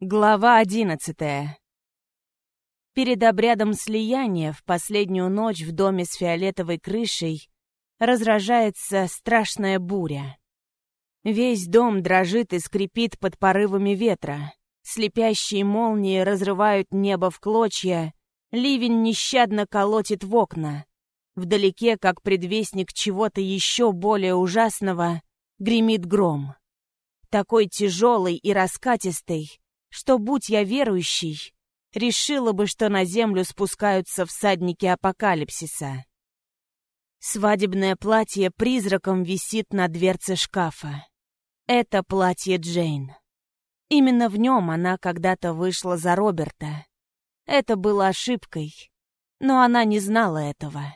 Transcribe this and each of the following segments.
Глава одиннадцатая. Перед обрядом слияния в последнюю ночь в доме с фиолетовой крышей разражается страшная буря. Весь дом дрожит и скрипит под порывами ветра. Слепящие молнии разрывают небо в клочья, ливень нещадно колотит в окна. Вдалеке, как предвестник чего-то еще более ужасного, гремит гром. Такой тяжелый и раскатистый, что, будь я верующий, решила бы, что на землю спускаются всадники апокалипсиса. Свадебное платье призраком висит на дверце шкафа. Это платье Джейн. Именно в нем она когда-то вышла за Роберта. Это было ошибкой, но она не знала этого.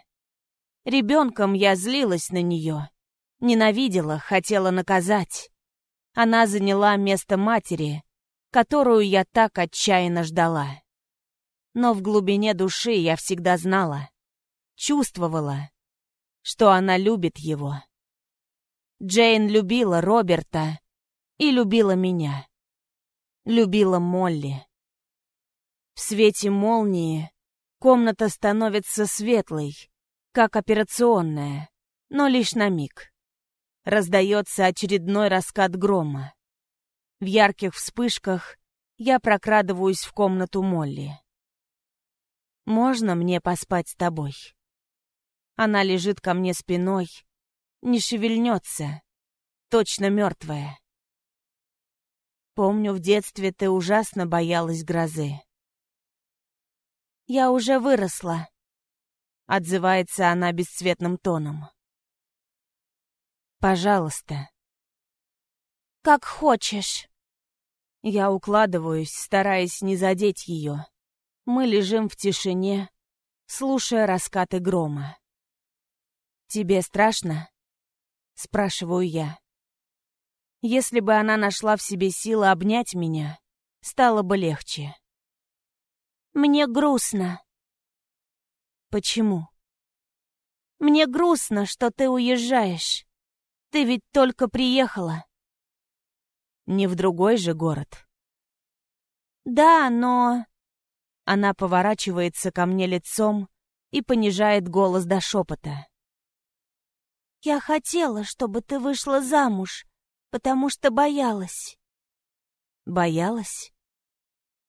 Ребенком я злилась на нее, ненавидела, хотела наказать. Она заняла место матери, которую я так отчаянно ждала. Но в глубине души я всегда знала, чувствовала, что она любит его. Джейн любила Роберта и любила меня. Любила Молли. В свете молнии комната становится светлой, как операционная, но лишь на миг. Раздается очередной раскат грома. В ярких вспышках я прокрадываюсь в комнату Молли. «Можно мне поспать с тобой?» Она лежит ко мне спиной, не шевельнется, точно мертвая. Помню, в детстве ты ужасно боялась грозы. «Я уже выросла», — отзывается она бесцветным тоном. «Пожалуйста». «Как хочешь». Я укладываюсь, стараясь не задеть ее. Мы лежим в тишине, слушая раскаты грома. «Тебе страшно?» — спрашиваю я. Если бы она нашла в себе силы обнять меня, стало бы легче. «Мне грустно». «Почему?» «Мне грустно, что ты уезжаешь. Ты ведь только приехала». Не в другой же город. Да, но... Она поворачивается ко мне лицом и понижает голос до шепота. Я хотела, чтобы ты вышла замуж, потому что боялась. Боялась?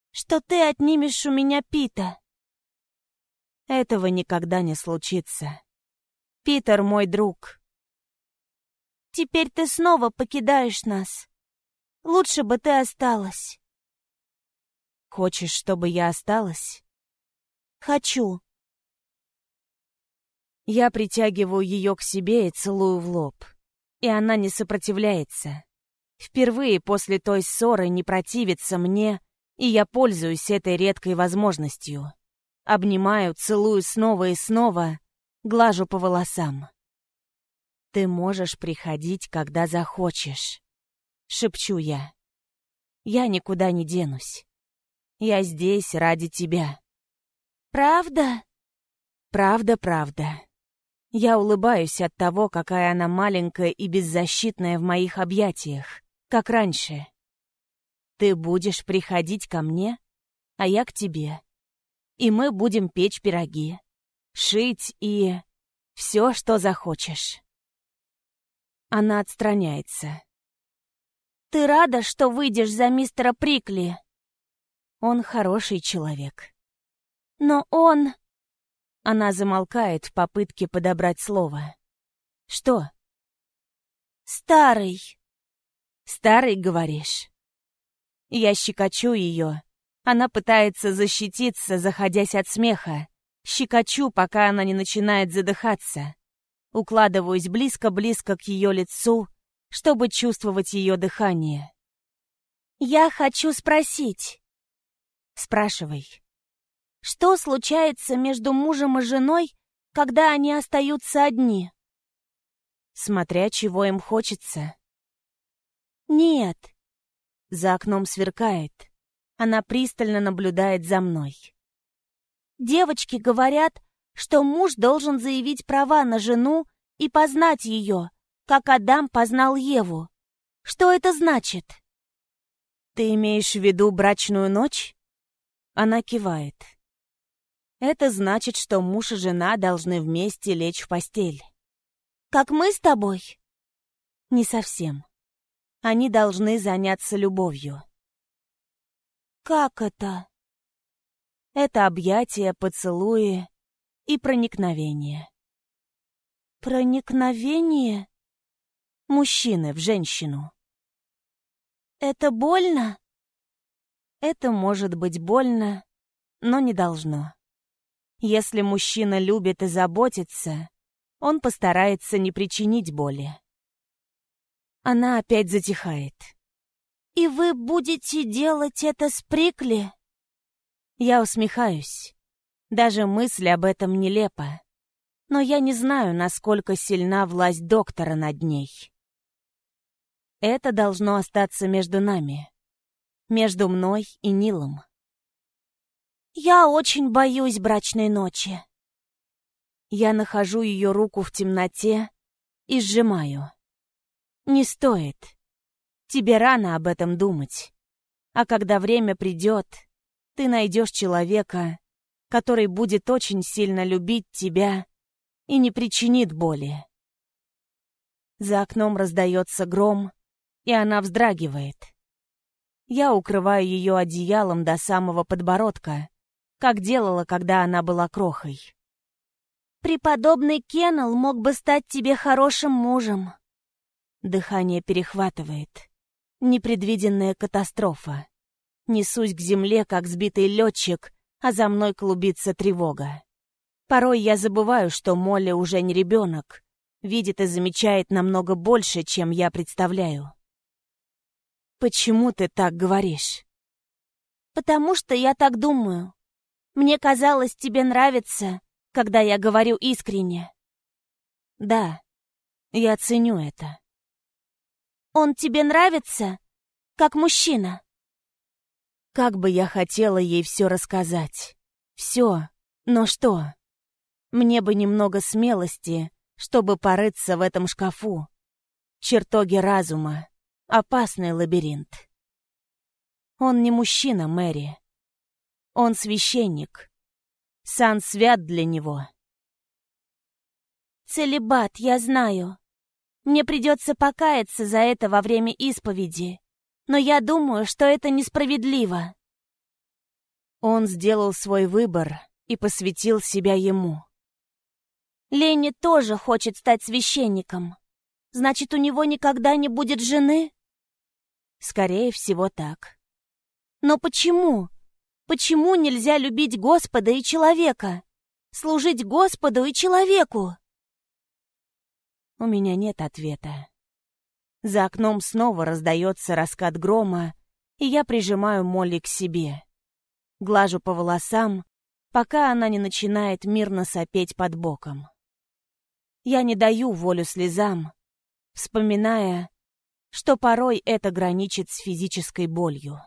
Что ты отнимешь у меня Пита. Этого никогда не случится. Питер мой друг. Теперь ты снова покидаешь нас. Лучше бы ты осталась. Хочешь, чтобы я осталась? Хочу. Я притягиваю ее к себе и целую в лоб. И она не сопротивляется. Впервые после той ссоры не противится мне, и я пользуюсь этой редкой возможностью. Обнимаю, целую снова и снова, глажу по волосам. Ты можешь приходить, когда захочешь шепчу я. Я никуда не денусь. Я здесь ради тебя. Правда? Правда, правда. Я улыбаюсь от того, какая она маленькая и беззащитная в моих объятиях, как раньше. Ты будешь приходить ко мне, а я к тебе. И мы будем печь пироги, шить и... все, что захочешь. Она отстраняется. «Ты рада, что выйдешь за мистера Прикли?» «Он хороший человек». «Но он...» Она замолкает в попытке подобрать слово. «Что?» «Старый». «Старый, говоришь?» Я щекочу ее. Она пытается защититься, заходясь от смеха. Щекочу, пока она не начинает задыхаться. Укладываюсь близко-близко к ее лицу, чтобы чувствовать ее дыхание. «Я хочу спросить». «Спрашивай». «Что случается между мужем и женой, когда они остаются одни?» «Смотря чего им хочется». «Нет». За окном сверкает. Она пристально наблюдает за мной. «Девочки говорят, что муж должен заявить права на жену и познать ее, как Адам познал Еву. Что это значит? Ты имеешь в виду брачную ночь? Она кивает. Это значит, что муж и жена должны вместе лечь в постель. Как мы с тобой? Не совсем. Они должны заняться любовью. Как это? Это объятия, поцелуи и проникновение. Проникновение? Мужчины в женщину. Это больно? Это может быть больно, но не должно. Если мужчина любит и заботится, он постарается не причинить боли. Она опять затихает. «И вы будете делать это с Прикли?» Я усмехаюсь. Даже мысль об этом нелепа. Но я не знаю, насколько сильна власть доктора над ней. Это должно остаться между нами. Между мной и Нилом. Я очень боюсь брачной ночи. Я нахожу ее руку в темноте и сжимаю. Не стоит. Тебе рано об этом думать. А когда время придет, ты найдешь человека, который будет очень сильно любить тебя и не причинит боли. За окном раздается гром, и она вздрагивает. Я укрываю ее одеялом до самого подбородка, как делала, когда она была крохой. «Преподобный Кеннел мог бы стать тебе хорошим мужем». Дыхание перехватывает. Непредвиденная катастрофа. Несусь к земле, как сбитый летчик, а за мной клубится тревога. Порой я забываю, что Молли уже не ребенок, видит и замечает намного больше, чем я представляю. «Почему ты так говоришь?» «Потому что я так думаю. Мне казалось, тебе нравится, когда я говорю искренне. Да, я ценю это. Он тебе нравится, как мужчина? Как бы я хотела ей все рассказать. Все. Но что? Мне бы немного смелости, чтобы порыться в этом шкафу. Чертоги разума. Опасный лабиринт. Он не мужчина, Мэри. Он священник. Сан свят для него. Целебат, я знаю. Мне придется покаяться за это во время исповеди. Но я думаю, что это несправедливо. Он сделал свой выбор и посвятил себя ему. Ленни тоже хочет стать священником. Значит, у него никогда не будет жены? Скорее всего, так. Но почему? Почему нельзя любить Господа и человека? Служить Господу и человеку? У меня нет ответа. За окном снова раздается раскат грома, и я прижимаю Молли к себе. Глажу по волосам, пока она не начинает мирно сопеть под боком. Я не даю волю слезам, вспоминая, что порой это граничит с физической болью.